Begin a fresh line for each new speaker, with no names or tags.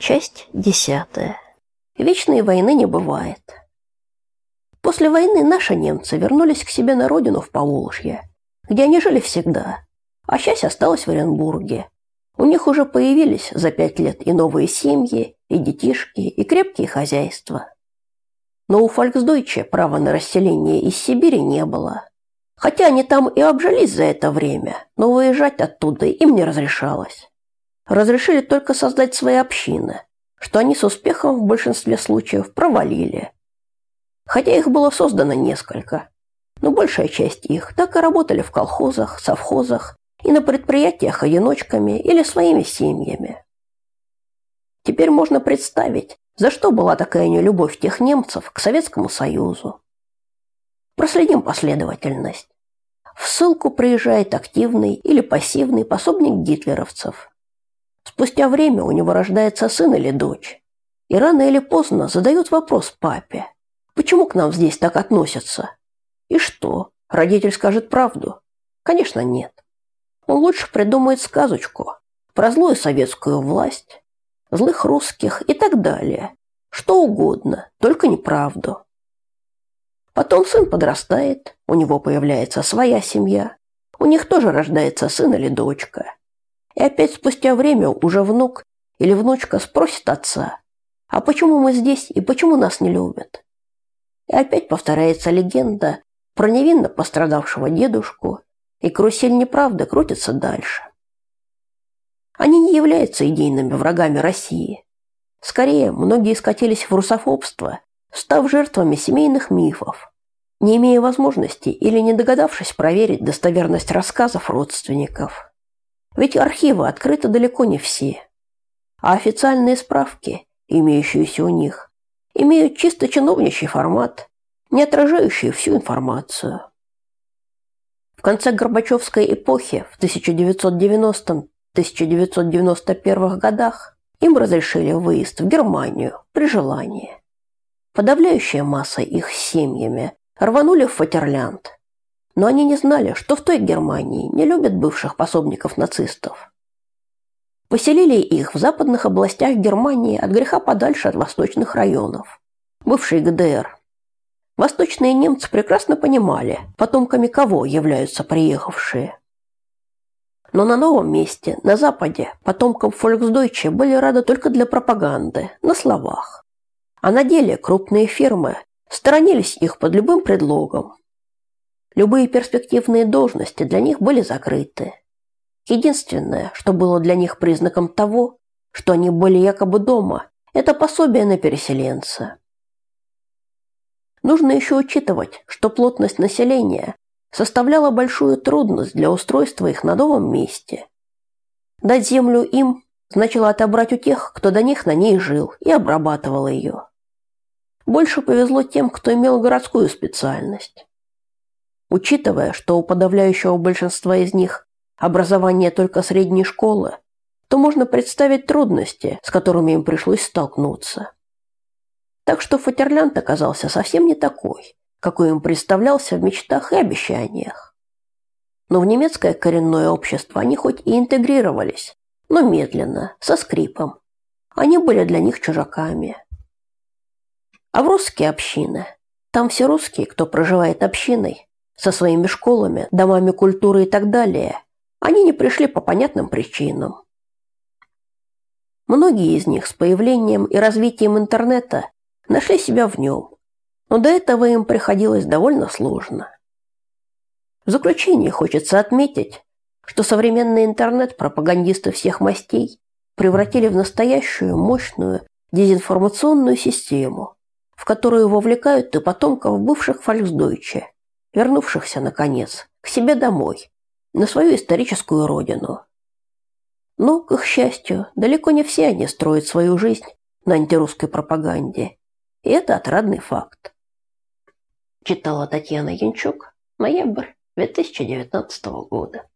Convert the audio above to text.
Часть десятая. Вечной войны не бывает. После войны наши немцы вернулись к себе на родину в Поволжье, где они жили всегда, а часть осталась в Оренбурге. У них уже появились за пять лет и новые семьи, и детишки, и крепкие хозяйства. Но у Фольксдойче права на расселение из Сибири не было. Хотя они там и обжились за это время, но выезжать оттуда им не разрешалось разрешили только создать свои общины, что они с успехом в большинстве случаев провалили. Хотя их было создано несколько, но большая часть их так и работали в колхозах, совхозах и на предприятиях одиночками или своими семьями. Теперь можно представить, за что была такая нелюбовь тех немцев к Советскому Союзу. Проследим последовательность. В ссылку приезжает активный или пассивный пособник гитлеровцев, Спустя время у него рождается сын или дочь. И рано или поздно задают вопрос папе. Почему к нам здесь так относятся? И что, родитель скажет правду? Конечно, нет. Он лучше придумает сказочку про злую советскую власть, злых русских и так далее. Что угодно, только не правду. Потом сын подрастает, у него появляется своя семья, у них тоже рождается сын или дочка. И опять спустя время уже внук или внучка спросит отца, а почему мы здесь и почему нас не любят? И опять повторяется легенда про невинно пострадавшего дедушку, и карусель неправды крутится дальше. Они не являются идейными врагами России. Скорее, многие скатились в русофобство, став жертвами семейных мифов, не имея возможности или не догадавшись проверить достоверность рассказов родственников. Ведь архивы открыты далеко не все. А официальные справки, имеющиеся у них, имеют чисто чиновничий формат, не отражающий всю информацию. В конце Горбачевской эпохи в 1990-1991 годах им разрешили выезд в Германию при желании. Подавляющая масса их семьями рванули в Фатерлянд, но они не знали, что в той Германии не любят бывших пособников нацистов. Поселили их в западных областях Германии от греха подальше от восточных районов, бывшей ГДР. Восточные немцы прекрасно понимали, потомками кого являются приехавшие. Но на новом месте, на Западе, потомкам Volksdeutsche были рады только для пропаганды, на словах. А на деле крупные фирмы сторонились их под любым предлогом, Любые перспективные должности для них были закрыты. Единственное, что было для них признаком того, что они были якобы дома, это пособие на переселенца. Нужно еще учитывать, что плотность населения составляла большую трудность для устройства их на новом месте. Дать землю им значило отобрать у тех, кто до них на ней жил и обрабатывал ее. Больше повезло тем, кто имел городскую специальность. Учитывая, что у подавляющего большинства из них образование только средней школы, то можно представить трудности, с которыми им пришлось столкнуться. Так что Фатерлянд оказался совсем не такой, какой им представлялся в мечтах и обещаниях. Но в немецкое коренное общество они хоть и интегрировались, но медленно, со скрипом. Они были для них чужаками. А в русские общины, там все русские, кто проживает общиной, со своими школами, домами культуры и так далее, они не пришли по понятным причинам. Многие из них с появлением и развитием интернета нашли себя в нем, но до этого им приходилось довольно сложно. В заключение хочется отметить, что современный интернет пропагандисты всех мастей превратили в настоящую мощную дезинформационную систему, в которую вовлекают и потомков бывших фольксдойче, вернувшихся, наконец, к себе домой, на свою историческую родину. Но, к их счастью, далеко не все они строят свою жизнь на антирусской пропаганде. И это отрадный факт. Читала Татьяна Янчук, ноябрь 2019 года.